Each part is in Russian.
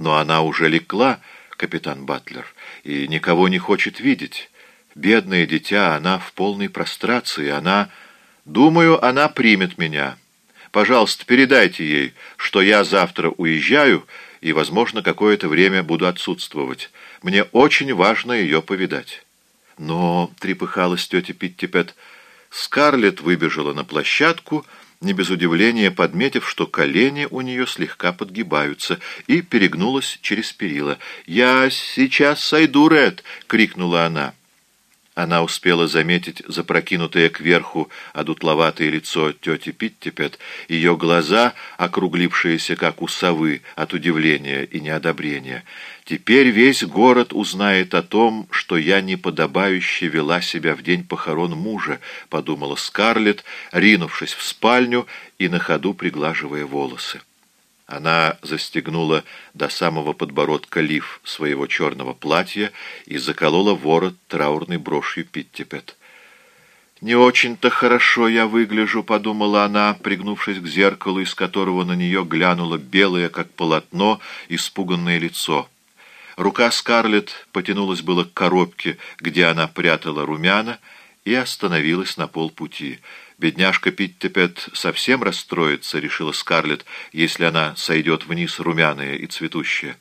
Но она уже лекла, капитан Батлер, и никого не хочет видеть. Бедное дитя, она в полной прострации, она... Думаю, она примет меня. Пожалуйста, передайте ей, что я завтра уезжаю и, возможно, какое-то время буду отсутствовать. Мне очень важно ее повидать. Но, — трепыхалась тетя Питтипет, — Скарлетт выбежала на площадку, не без удивления подметив, что колени у нее слегка подгибаются, и перегнулась через перила. «Я сейчас сойду, Ред!» — крикнула она. Она успела заметить запрокинутое кверху одутловатое лицо тети Питтипет, ее глаза, округлившиеся, как у совы, от удивления и неодобрения. «Теперь весь город узнает о том, что я неподобающе вела себя в день похорон мужа», — подумала Скарлетт, ринувшись в спальню и на ходу приглаживая волосы. Она застегнула до самого подбородка лиф своего черного платья и заколола ворот траурной брошью Питтипет. «Не очень-то хорошо я выгляжу», — подумала она, пригнувшись к зеркалу, из которого на нее глянуло белое, как полотно, испуганное лицо. Рука Скарлетт потянулась было к коробке, где она прятала румяна, и остановилась на полпути — «Бедняжка Питтипет совсем расстроится», — решила Скарлетт, «если она сойдет вниз румяная и цветущая».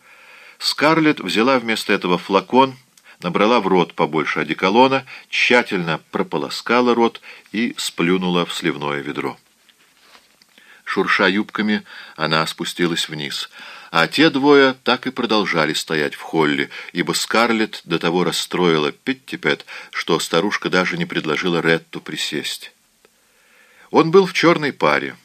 Скарлетт взяла вместо этого флакон, набрала в рот побольше одеколона, тщательно прополоскала рот и сплюнула в сливное ведро. Шурша юбками, она спустилась вниз, а те двое так и продолжали стоять в холле, ибо Скарлетт до того расстроила Питтипет, что старушка даже не предложила Ретту присесть. Он был в черной паре,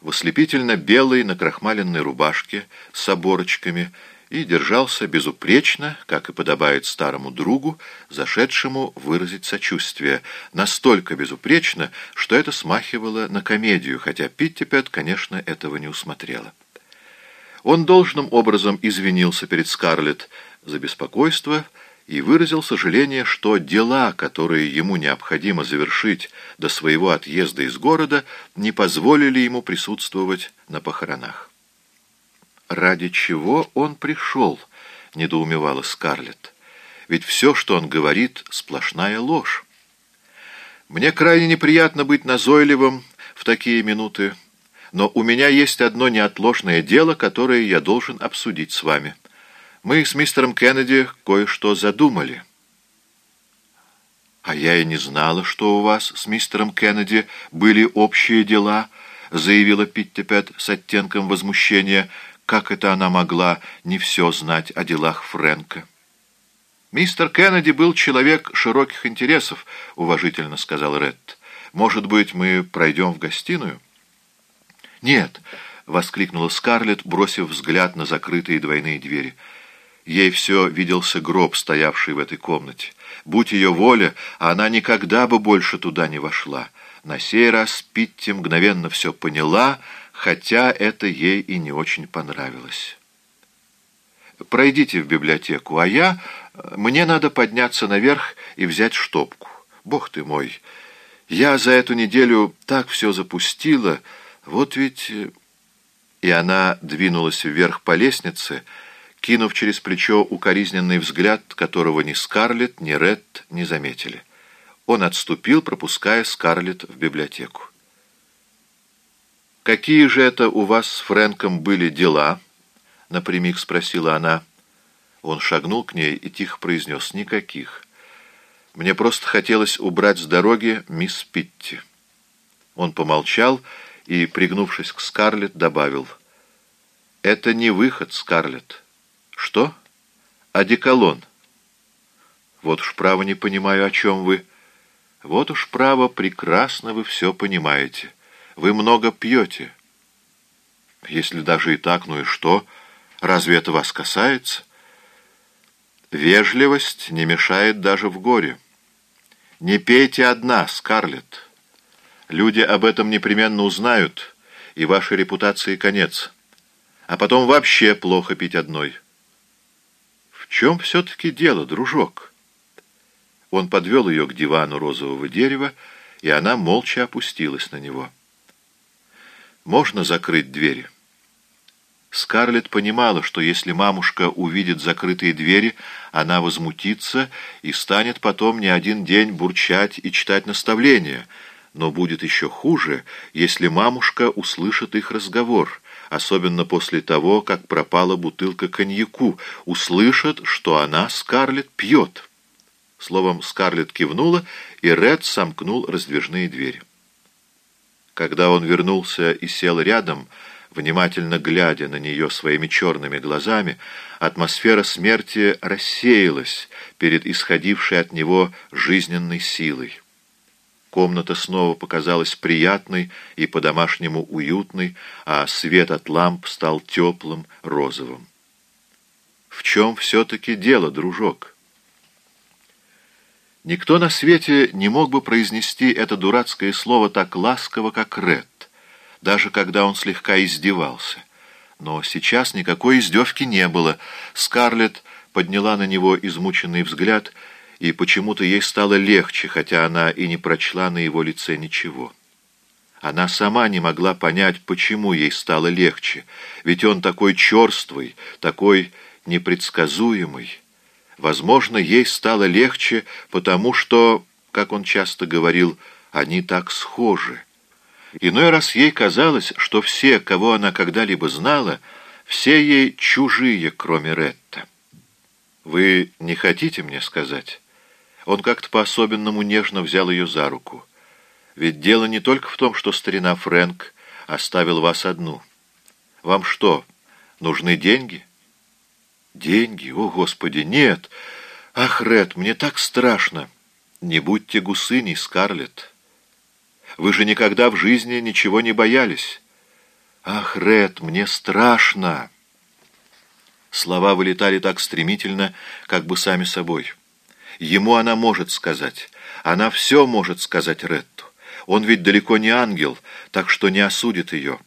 в ослепительно белой накрахмаленной рубашке с оборочками и держался безупречно, как и подобает старому другу, зашедшему выразить сочувствие, настолько безупречно, что это смахивало на комедию, хотя Питтипет, конечно, этого не усмотрела. Он должным образом извинился перед Скарлетт за беспокойство, и выразил сожаление, что дела, которые ему необходимо завершить до своего отъезда из города, не позволили ему присутствовать на похоронах. «Ради чего он пришел?» — недоумевала Скарлетт. «Ведь все, что он говорит, — сплошная ложь. Мне крайне неприятно быть назойливым в такие минуты, но у меня есть одно неотложное дело, которое я должен обсудить с вами». Мы с мистером Кеннеди кое-что задумали. А я и не знала, что у вас с мистером Кеннеди были общие дела, заявила Питтипет с оттенком возмущения. Как это она могла не все знать о делах Фрэнка? «Мистер Кеннеди был человек широких интересов», — уважительно сказал Ретт. «Может быть, мы пройдем в гостиную?» «Нет», — воскликнула Скарлетт, бросив взгляд на закрытые двойные двери. Ей все виделся гроб, стоявший в этой комнате. Будь ее воля, она никогда бы больше туда не вошла. На сей раз Питти мгновенно все поняла, хотя это ей и не очень понравилось. «Пройдите в библиотеку, а я... Мне надо подняться наверх и взять штопку. Бог ты мой! Я за эту неделю так все запустила, вот ведь...» И она двинулась вверх по лестнице, — кинув через плечо укоризненный взгляд, которого ни Скарлетт, ни Ред не заметили. Он отступил, пропуская Скарлетт в библиотеку. «Какие же это у вас с Фрэнком были дела?» — напрямик спросила она. Он шагнул к ней и тихо произнес «Никаких. Мне просто хотелось убрать с дороги мисс Питти». Он помолчал и, пригнувшись к Скарлетт, добавил «Это не выход, Скарлетт. «Что? Одеколон?» «Вот уж право не понимаю, о чем вы. Вот уж право, прекрасно вы все понимаете. Вы много пьете». «Если даже и так, ну и что? Разве это вас касается?» «Вежливость не мешает даже в горе. Не пейте одна, Скарлетт. Люди об этом непременно узнают, и вашей репутации конец. А потом вообще плохо пить одной». «В чем все-таки дело, дружок?» Он подвел ее к дивану розового дерева, и она молча опустилась на него. «Можно закрыть двери?» Скарлетт понимала, что если мамушка увидит закрытые двери, она возмутится и станет потом не один день бурчать и читать наставления. Но будет еще хуже, если мамушка услышит их разговор, особенно после того, как пропала бутылка коньяку, услышит, что она, Скарлетт, пьет. Словом, Скарлетт кивнула, и Ред сомкнул раздвижные двери. Когда он вернулся и сел рядом, внимательно глядя на нее своими черными глазами, атмосфера смерти рассеялась перед исходившей от него жизненной силой. Комната снова показалась приятной и по-домашнему уютной, а свет от ламп стал теплым, розовым. «В чем все-таки дело, дружок?» Никто на свете не мог бы произнести это дурацкое слово так ласково, как Ред, даже когда он слегка издевался. Но сейчас никакой издевки не было. Скарлетт подняла на него измученный взгляд, и почему-то ей стало легче, хотя она и не прочла на его лице ничего. Она сама не могла понять, почему ей стало легче, ведь он такой черствый, такой непредсказуемый. Возможно, ей стало легче, потому что, как он часто говорил, они так схожи. Иной раз ей казалось, что все, кого она когда-либо знала, все ей чужие, кроме Ретта. «Вы не хотите мне сказать?» Он как-то по-особенному нежно взял ее за руку. «Ведь дело не только в том, что старина Фрэнк оставил вас одну. Вам что, нужны деньги?» Деньги? О, Господи, нет! Ах, Ред, мне так страшно! Не будьте гусыней, Скарлетт. Вы же никогда в жизни ничего не боялись. Ах, Ред, мне страшно! Слова вылетали так стремительно, как бы сами собой. Ему она может сказать. Она все может сказать Ретту. Он ведь далеко не ангел, так что не осудит ее.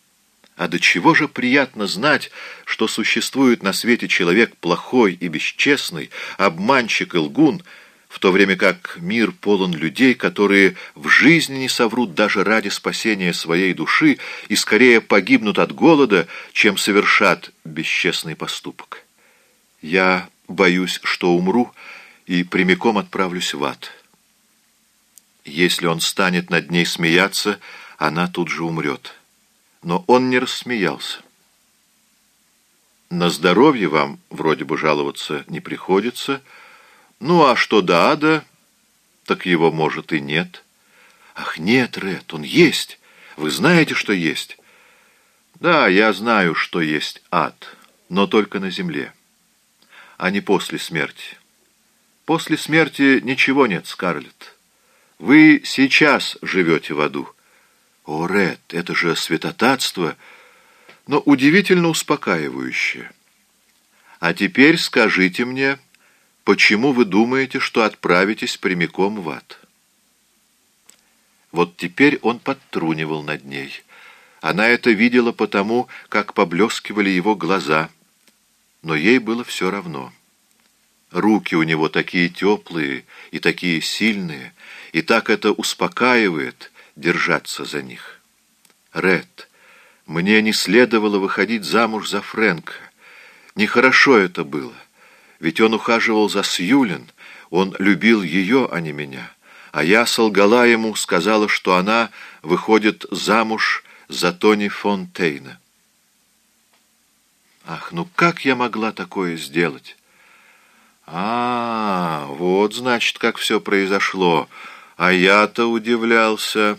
А до чего же приятно знать, что существует на свете человек плохой и бесчестный, обманщик и лгун, в то время как мир полон людей, которые в жизни не соврут даже ради спасения своей души и скорее погибнут от голода, чем совершат бесчестный поступок. Я боюсь, что умру и прямиком отправлюсь в ад. Если он станет над ней смеяться, она тут же умрет» но он не рассмеялся. На здоровье вам вроде бы жаловаться не приходится. Ну, а что до ада, так его, может, и нет. Ах, нет, Ред, он есть. Вы знаете, что есть? Да, я знаю, что есть ад, но только на земле, а не после смерти. После смерти ничего нет, Скарлетт. Вы сейчас живете в аду. О, Ред, это же святотатство, но удивительно успокаивающее. А теперь скажите мне, почему вы думаете, что отправитесь прямиком в ад? Вот теперь он подтрунивал над ней. Она это видела потому, как поблескивали его глаза, но ей было все равно. Руки у него такие теплые и такие сильные, и так это успокаивает, держаться за них. Ред, мне не следовало выходить замуж за Фрэнка. Нехорошо это было, ведь он ухаживал за Сьюлин, он любил ее, а не меня. А я солгала ему, сказала, что она выходит замуж за Тони Фонтейна. Ах, ну как я могла такое сделать? А, вот, значит, как все произошло. А я-то удивлялся.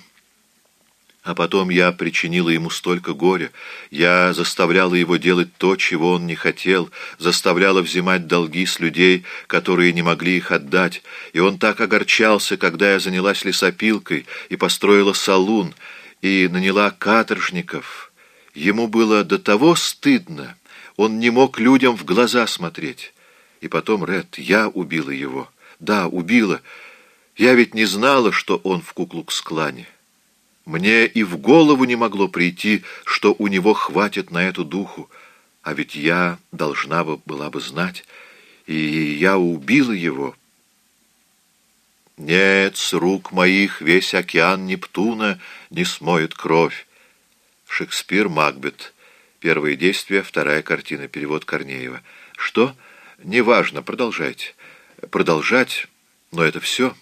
А потом я причинила ему столько горя. Я заставляла его делать то, чего он не хотел, заставляла взимать долги с людей, которые не могли их отдать. И он так огорчался, когда я занялась лесопилкой и построила салун, и наняла каторжников. Ему было до того стыдно, он не мог людям в глаза смотреть. И потом, Ред, я убила его. Да, убила, я ведь не знала, что он в Куклукс-клане. Мне и в голову не могло прийти, что у него хватит на эту духу, а ведь я должна бы, была бы знать, и я убила его. Нет, с рук моих весь океан Нептуна не смоет кровь. Шекспир, Макбет, Первые действия, вторая картина, перевод Корнеева. Что? Неважно, продолжайте. Продолжать, но это все.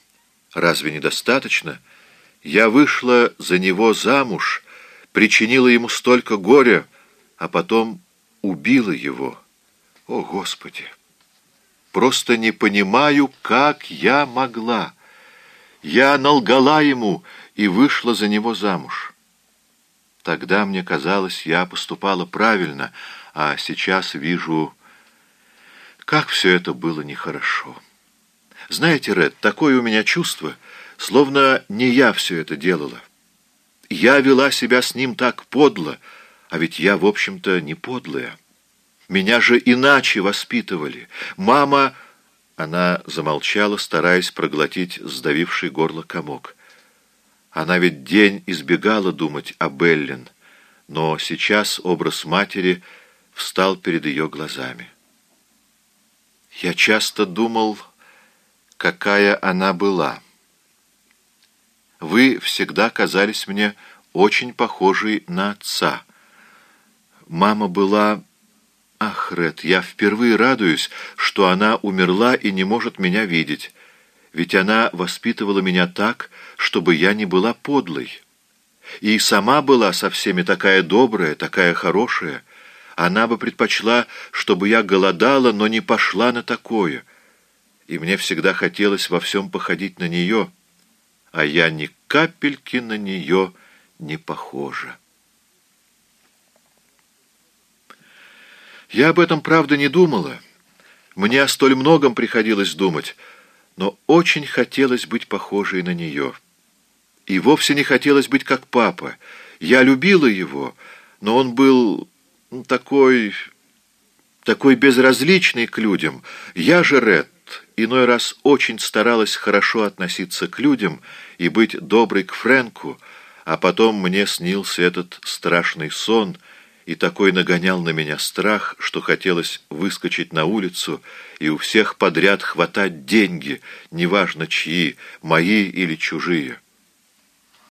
Разве недостаточно? Я вышла за него замуж, причинила ему столько горя, а потом убила его. О, Господи! Просто не понимаю, как я могла. Я налгала ему и вышла за него замуж. Тогда мне казалось, я поступала правильно, а сейчас вижу, как все это было нехорошо. Знаете, Ред, такое у меня чувство, словно не я все это делала. Я вела себя с ним так подло, а ведь я, в общем-то, не подлая. Меня же иначе воспитывали. Мама...» Она замолчала, стараясь проглотить сдавивший горло комок. Она ведь день избегала думать о Беллин, но сейчас образ матери встал перед ее глазами. Я часто думал, какая она была. Вы всегда казались мне очень похожей на отца. Мама была Ах, Ред, я впервые радуюсь, что она умерла и не может меня видеть. Ведь она воспитывала меня так, чтобы я не была подлой. И сама была со всеми такая добрая, такая хорошая. Она бы предпочла, чтобы я голодала, но не пошла на такое. И мне всегда хотелось во всем походить на нее, а я ни капельки на нее не похожа. Я об этом, правда, не думала. Мне о столь многом приходилось думать, но очень хотелось быть похожей на нее. И вовсе не хотелось быть как папа. Я любила его, но он был такой... такой безразличный к людям. Я же, Ред, иной раз очень старалась хорошо относиться к людям и быть доброй к Фрэнку, а потом мне снился этот страшный сон — и такой нагонял на меня страх, что хотелось выскочить на улицу и у всех подряд хватать деньги, неважно чьи, мои или чужие.